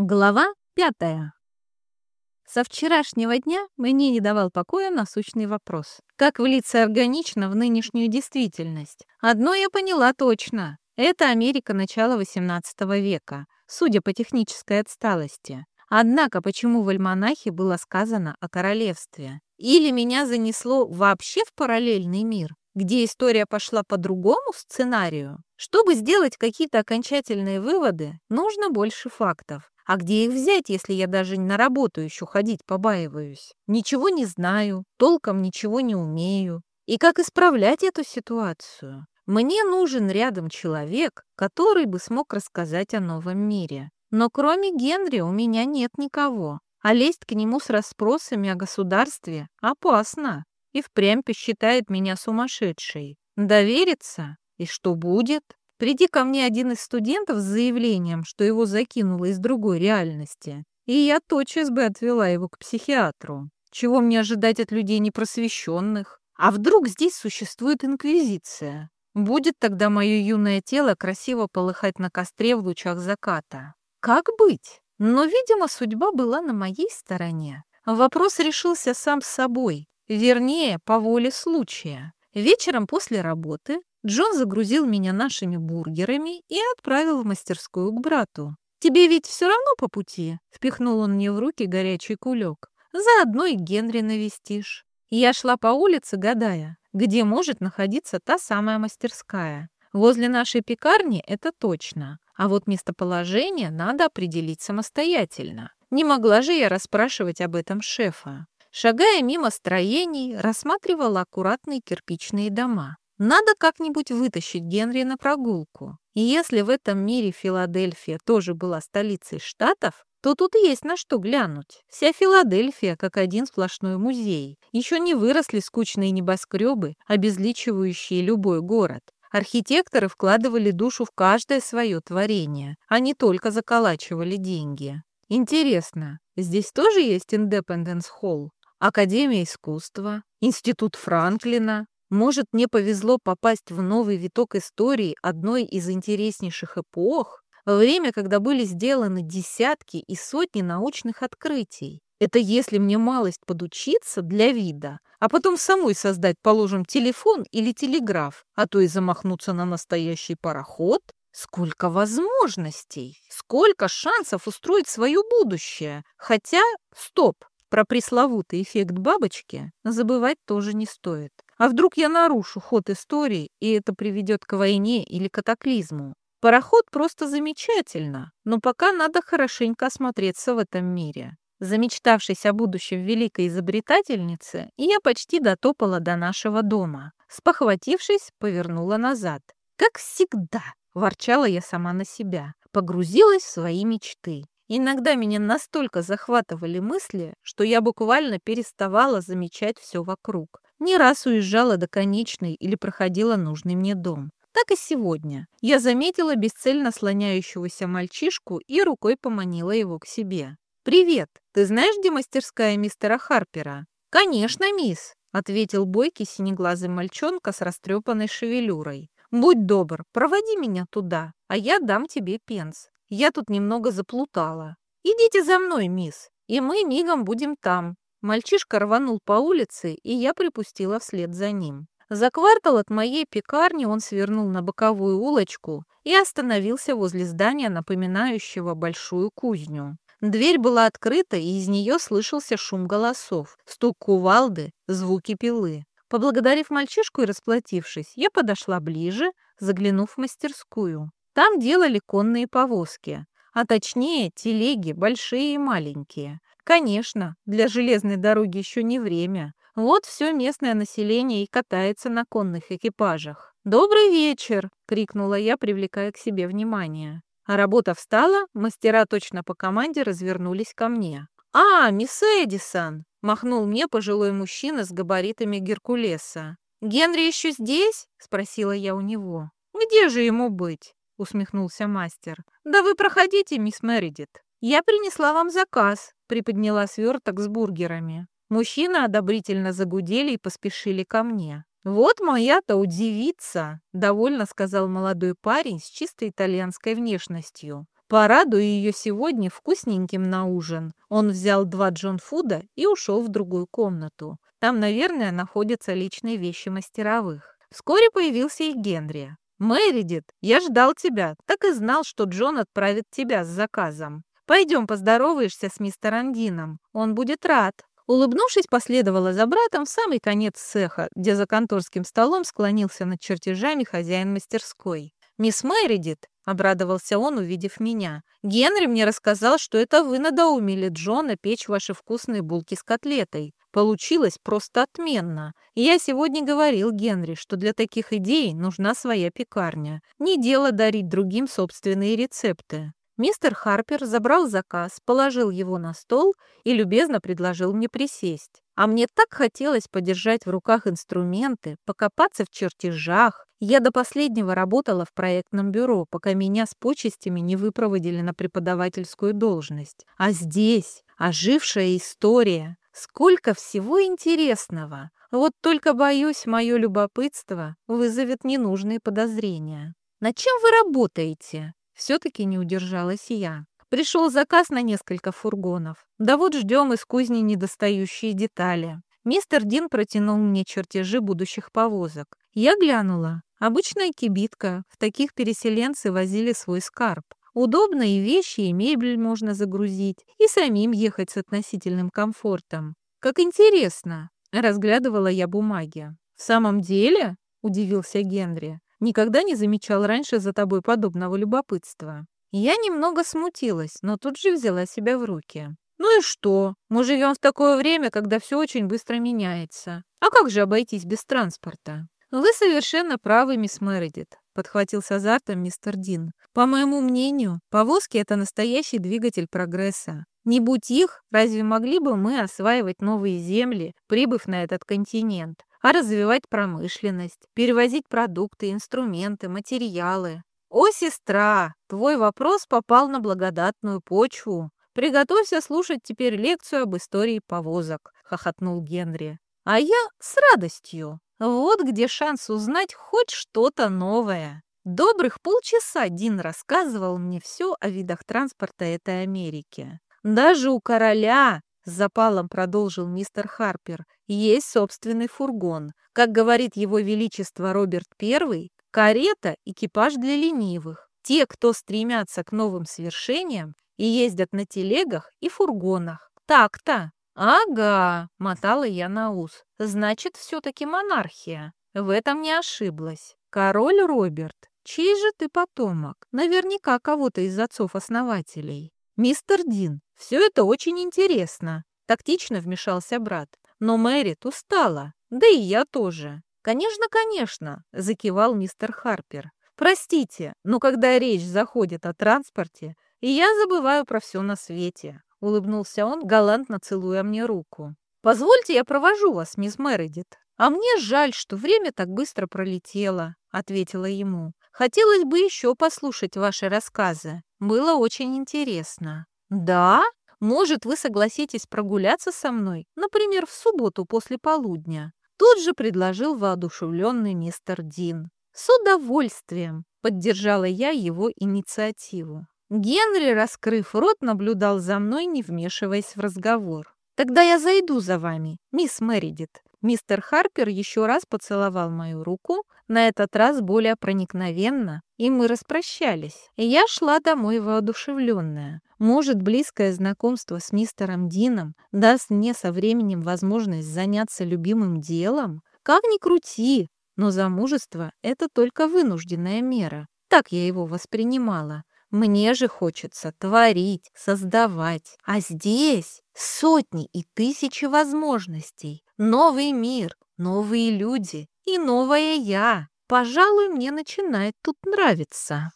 Глава пятая. Со вчерашнего дня мне не давал покоя насущный вопрос. Как влиться органично в нынешнюю действительность? Одно я поняла точно. Это Америка начала XVIII века, судя по технической отсталости. Однако почему в альманахе было сказано о королевстве? Или меня занесло вообще в параллельный мир, где история пошла по другому сценарию? Чтобы сделать какие-то окончательные выводы, нужно больше фактов. А где их взять, если я даже на работу еще ходить побаиваюсь? Ничего не знаю, толком ничего не умею. И как исправлять эту ситуацию? Мне нужен рядом человек, который бы смог рассказать о новом мире. Но кроме Генри у меня нет никого. А лезть к нему с расспросами о государстве опасно. И впрямь посчитает меня сумасшедшей. Довериться? И что будет? Приди ко мне один из студентов с заявлением, что его закинуло из другой реальности, и я тотчас бы отвела его к психиатру. Чего мне ожидать от людей непросвещенных? А вдруг здесь существует инквизиция? Будет тогда мое юное тело красиво полыхать на костре в лучах заката. Как быть? Но, видимо, судьба была на моей стороне. Вопрос решился сам собой, вернее, по воле случая. Вечером после работы Джон загрузил меня нашими бургерами и отправил в мастерскую к брату. «Тебе ведь все равно по пути?» — впихнул он мне в руки горячий кулек. «Заодно и Генри навестишь». Я шла по улице, гадая, где может находиться та самая мастерская. Возле нашей пекарни это точно, а вот местоположение надо определить самостоятельно. Не могла же я расспрашивать об этом шефа. Шагая мимо строений, рассматривала аккуратные кирпичные дома. Надо как-нибудь вытащить Генри на прогулку. И если в этом мире Филадельфия тоже была столицей штатов, то тут есть на что глянуть. Вся Филадельфия как один сплошной музей. Еще не выросли скучные небоскребы, обезличивающие любой город. Архитекторы вкладывали душу в каждое свое творение, а не только заколачивали деньги. Интересно, здесь тоже есть Индепенденс Холл, Академия искусства, Институт Франклина, может, мне повезло попасть в новый виток истории одной из интереснейших эпох, время, когда были сделаны десятки и сотни научных открытий. Это если мне малость подучиться для вида, а потом самой создать, положим, телефон или телеграф, а то и замахнуться на настоящий пароход. Сколько возможностей, сколько шансов устроить свое будущее. Хотя, стоп, про пресловутый эффект бабочки забывать тоже не стоит. А вдруг я нарушу ход истории, и это приведет к войне или катаклизму? Пароход просто замечательно, но пока надо хорошенько осмотреться в этом мире. Замечтавшись о будущем великой изобретательницы, я почти дотопала до нашего дома. Спохватившись, повернула назад. «Как всегда!» – ворчала я сама на себя. Погрузилась в свои мечты. Иногда меня настолько захватывали мысли, что я буквально переставала замечать все вокруг. Не раз уезжала до конечной или проходила нужный мне дом. Так и сегодня. Я заметила бесцельно слоняющегося мальчишку и рукой поманила его к себе. «Привет! Ты знаешь, где мастерская мистера Харпера?» «Конечно, мисс!» — ответил бойкий синеглазый мальчонка с растрепанной шевелюрой. «Будь добр, проводи меня туда, а я дам тебе пенс. Я тут немного заплутала. Идите за мной, мисс, и мы мигом будем там. Мальчишка рванул по улице, и я припустила вслед за ним. За квартал от моей пекарни он свернул на боковую улочку и остановился возле здания, напоминающего большую кузню. Дверь была открыта, и из нее слышался шум голосов, стук кувалды, звуки пилы. Поблагодарив мальчишку и расплатившись, я подошла ближе, заглянув в мастерскую. Там делали конные повозки, а точнее телеги, большие и маленькие. Конечно, для железной дороги еще не время. Вот все местное население и катается на конных экипажах. «Добрый вечер!» — крикнула я, привлекая к себе внимание. А работа встала, мастера точно по команде развернулись ко мне. «А, мисс Эдисон!» — махнул мне пожилой мужчина с габаритами Геркулеса. «Генри еще здесь?» — спросила я у него. «Где же ему быть?» — усмехнулся мастер. «Да вы проходите, мисс Мередит. Я принесла вам заказ приподняла сверток с бургерами. Мужчины одобрительно загудели и поспешили ко мне. «Вот моя-то удивится», — довольно сказал молодой парень с чисто итальянской внешностью. Порадую ее сегодня вкусненьким на ужин. Он взял два джонфуда и ушел в другую комнату. Там, наверное, находятся личные вещи мастеровых. Вскоре появился и Генри. «Мэридит, я ждал тебя, так и знал, что Джон отправит тебя с заказом. Пойдем поздороваешься с мистером Дином, он будет рад». Улыбнувшись, последовала за братом в самый конец цеха, где за конторским столом склонился над чертежами хозяин мастерской. «Мисс Мэридит», — обрадовался он, увидев меня, — «Генри мне рассказал, что это вы надоумили Джона печь ваши вкусные булки с котлетой. Получилось просто отменно. Я сегодня говорил Генри, что для таких идей нужна своя пекарня. Не дело дарить другим собственные рецепты. Мистер Харпер забрал заказ, положил его на стол и любезно предложил мне присесть. А мне так хотелось подержать в руках инструменты, покопаться в чертежах. Я до последнего работала в проектном бюро, пока меня с почестями не выпроводили на преподавательскую должность. А здесь ожившая история. Сколько всего интересного! Вот только, боюсь, мое любопытство вызовет ненужные подозрения. «Над чем вы работаете?» Все-таки не удержалась я. Пришел заказ на несколько фургонов. Да вот ждем из кузни недостающие детали. Мистер Дин протянул мне чертежи будущих повозок. Я глянула. Обычная кибитка. В таких переселенцы возили свой скарб. Удобно и вещи, и мебель можно загрузить, и самим ехать с относительным комфортом. Как интересно, разглядывала я бумаги. В самом деле, удивился Генри, Никогда не замечал раньше за тобой подобного любопытства. Я немного смутилась, но тут же взяла себя в руки. Ну и что? Мы живем в такое время, когда все очень быстро меняется. А как же обойтись без транспорта? Вы совершенно правы, мисс Мередит, подхватил с азартом мистер Дин. По моему мнению, повозки — это настоящий двигатель прогресса. Не будь их, разве могли бы мы осваивать новые земли, прибыв на этот континент? а развивать промышленность, перевозить продукты, инструменты, материалы. О, сестра, твой вопрос попал на благодатную почву. Приготовься слушать теперь лекцию об истории повозок, хохотнул Генри. А я с радостью. Вот где шанс узнать хоть что-то новое. Добрых полчаса Дин рассказывал мне все о видах транспорта этой Америки. Даже у короля с запалом продолжил мистер Харпер. Есть собственный фургон. Как говорит его величество Роберт I, карета – экипаж для ленивых. Те, кто стремятся к новым свершениям и ездят на телегах и фургонах. Так-то. Ага, мотала я на ус. Значит, все-таки монархия. В этом не ошиблась. Король Роберт. Чей же ты потомок? Наверняка кого-то из отцов-основателей. «Мистер Дин, все это очень интересно», — тактично вмешался брат. «Но Мэрит устала, да и я тоже». «Конечно, конечно», — закивал мистер Харпер. «Простите, но когда речь заходит о транспорте, я забываю про все на свете», — улыбнулся он, галантно целуя мне руку. «Позвольте, я провожу вас, мисс Мередит». «А мне жаль, что время так быстро пролетело», — ответила ему. «Хотелось бы еще послушать ваши рассказы. Было очень интересно. Да? Может, вы согласитесь прогуляться со мной, например, в субботу после полудня? Тут же предложил воодушевленный мистер Дин. С удовольствием поддержала я его инициативу. Генри, раскрыв рот, наблюдал за мной, не вмешиваясь в разговор. «Тогда я зайду за вами, мисс Мэридит». Мистер Харпер еще раз поцеловал мою руку, на этот раз более проникновенно, и мы распрощались. Я шла домой воодушевленная. Может, близкое знакомство с мистером Дином даст мне со временем возможность заняться любимым делом? Как ни крути, но замужество — это только вынужденная мера. Так я его воспринимала. Мне же хочется творить, создавать. А здесь сотни и тысячи возможностей. Новый мир, новые люди и новая я. Пожалуй, мне начинает тут нравиться.